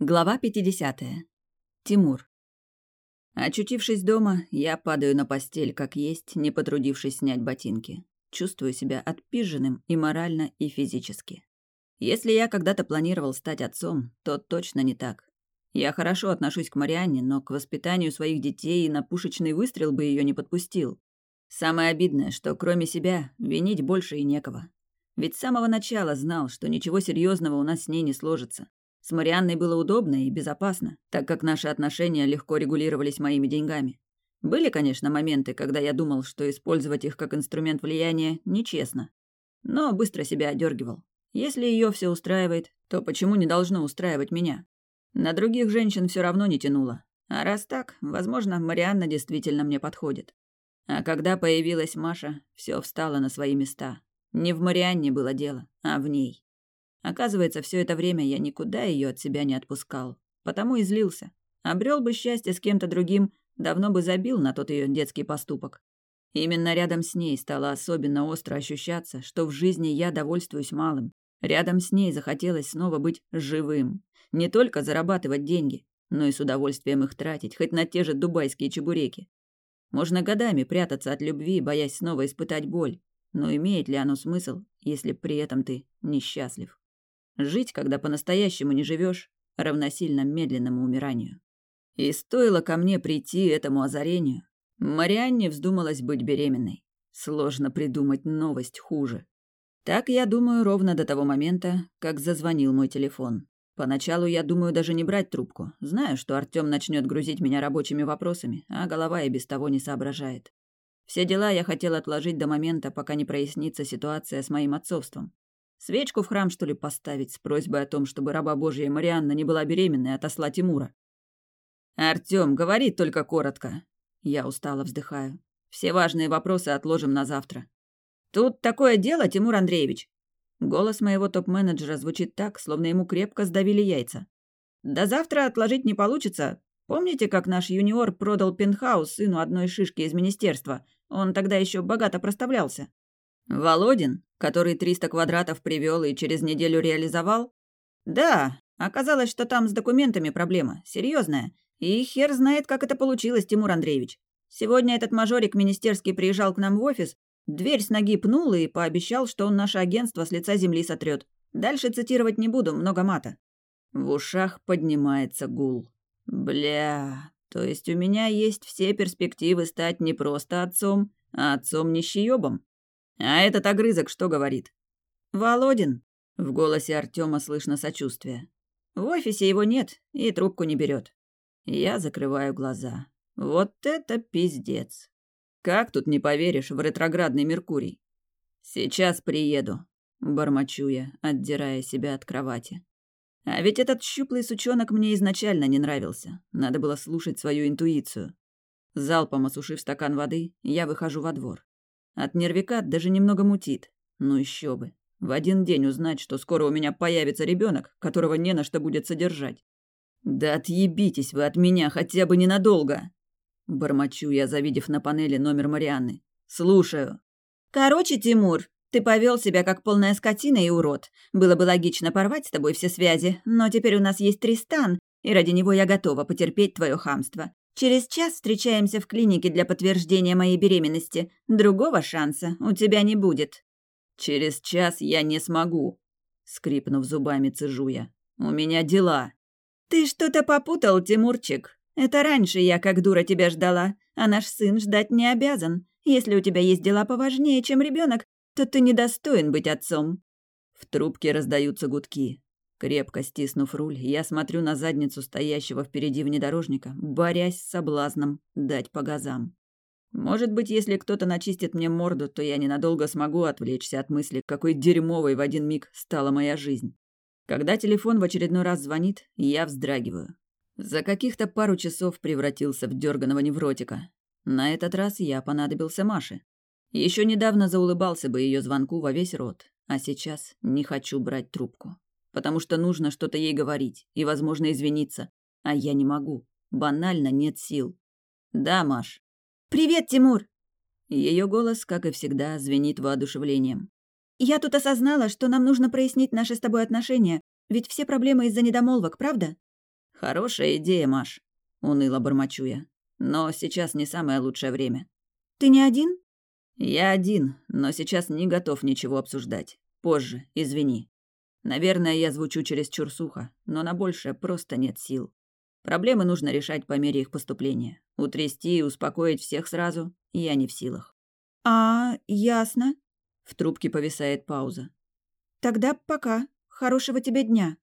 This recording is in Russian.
Глава 50. Тимур. Очутившись дома, я падаю на постель, как есть, не потрудившись снять ботинки. Чувствую себя отпиженным и морально, и физически. Если я когда-то планировал стать отцом, то точно не так. Я хорошо отношусь к Марианне, но к воспитанию своих детей на пушечный выстрел бы ее не подпустил. Самое обидное, что кроме себя винить больше и некого. Ведь с самого начала знал, что ничего серьезного у нас с ней не сложится. С Марианной было удобно и безопасно, так как наши отношения легко регулировались моими деньгами. Были, конечно, моменты, когда я думал, что использовать их как инструмент влияния нечестно. Но быстро себя одергивал. Если ее все устраивает, то почему не должно устраивать меня? На других женщин все равно не тянуло. А раз так, возможно, Марианна действительно мне подходит. А когда появилась Маша, все встало на свои места. Не в Марианне было дело, а в ней. Оказывается, все это время я никуда ее от себя не отпускал. Потому и злился. Обрел бы счастье с кем-то другим, давно бы забил на тот ее детский поступок. Именно рядом с ней стало особенно остро ощущаться, что в жизни я довольствуюсь малым. Рядом с ней захотелось снова быть живым. Не только зарабатывать деньги, но и с удовольствием их тратить, хоть на те же дубайские чебуреки. Можно годами прятаться от любви, боясь снова испытать боль. Но имеет ли оно смысл, если при этом ты несчастлив? Жить, когда по-настоящему не живешь, равносильно медленному умиранию. И стоило ко мне прийти этому озарению, Марианне вздумалась быть беременной. Сложно придумать новость хуже. Так я думаю ровно до того момента, как зазвонил мой телефон. Поначалу я думаю даже не брать трубку. Знаю, что Артём начнет грузить меня рабочими вопросами, а голова и без того не соображает. Все дела я хотел отложить до момента, пока не прояснится ситуация с моим отцовством. Свечку в храм, что ли, поставить с просьбой о том, чтобы раба Божья Марианна не была беременной, отосла Тимура? «Артём, говори только коротко». Я устало вздыхаю. «Все важные вопросы отложим на завтра». «Тут такое дело, Тимур Андреевич». Голос моего топ-менеджера звучит так, словно ему крепко сдавили яйца. «До завтра отложить не получится. Помните, как наш юниор продал пентхаус сыну одной шишки из министерства? Он тогда еще богато проставлялся». «Володин, который 300 квадратов привел и через неделю реализовал?» «Да, оказалось, что там с документами проблема, серьезная. И хер знает, как это получилось, Тимур Андреевич. Сегодня этот мажорик министерский приезжал к нам в офис, дверь с ноги пнул и пообещал, что он наше агентство с лица земли сотрет. Дальше цитировать не буду, много мата». В ушах поднимается гул. «Бля, то есть у меня есть все перспективы стать не просто отцом, а отцом-нищеёбом?» А этот огрызок что говорит? «Володин!» — в голосе Артема слышно сочувствие. «В офисе его нет и трубку не берет. Я закрываю глаза. Вот это пиздец! Как тут не поверишь в ретроградный Меркурий? Сейчас приеду, бормочу я, отдирая себя от кровати. А ведь этот щуплый сучонок мне изначально не нравился. Надо было слушать свою интуицию. Залпом осушив стакан воды, я выхожу во двор. От нервика даже немного мутит. Ну еще бы. В один день узнать, что скоро у меня появится ребенок, которого не на что будет содержать. Да отъебитесь вы от меня хотя бы ненадолго. Бормочу я, завидев на панели номер Марианны. Слушаю. Короче, Тимур, ты повел себя как полная скотина и урод. Было бы логично порвать с тобой все связи, но теперь у нас есть Тристан, и ради него я готова потерпеть твое хамство. Через час встречаемся в клинике для подтверждения моей беременности. Другого шанса у тебя не будет». «Через час я не смогу», — скрипнув зубами, цежу я. «У меня дела». «Ты что-то попутал, Тимурчик. Это раньше я как дура тебя ждала, а наш сын ждать не обязан. Если у тебя есть дела поважнее, чем ребенок, то ты недостоин быть отцом». В трубке раздаются гудки. Крепко стиснув руль, я смотрю на задницу стоящего впереди внедорожника, борясь с соблазном дать по газам. Может быть, если кто-то начистит мне морду, то я ненадолго смогу отвлечься от мысли, какой дерьмовой в один миг стала моя жизнь. Когда телефон в очередной раз звонит, я вздрагиваю. За каких-то пару часов превратился в дерганого невротика. На этот раз я понадобился Маше. Еще недавно заулыбался бы ее звонку во весь рот, а сейчас не хочу брать трубку потому что нужно что-то ей говорить и, возможно, извиниться. А я не могу. Банально нет сил. Да, Маш. Привет, Тимур. Ее голос, как и всегда, звенит воодушевлением. Я тут осознала, что нам нужно прояснить наши с тобой отношения, ведь все проблемы из-за недомолвок, правда? Хорошая идея, Маш, уныло бормочу я. Но сейчас не самое лучшее время. Ты не один? Я один, но сейчас не готов ничего обсуждать. Позже, извини. Наверное, я звучу через чур сухо, но на большее просто нет сил. Проблемы нужно решать по мере их поступления. Утрясти и успокоить всех сразу я не в силах. А, ясно. В трубке повисает пауза. Тогда пока. Хорошего тебе дня.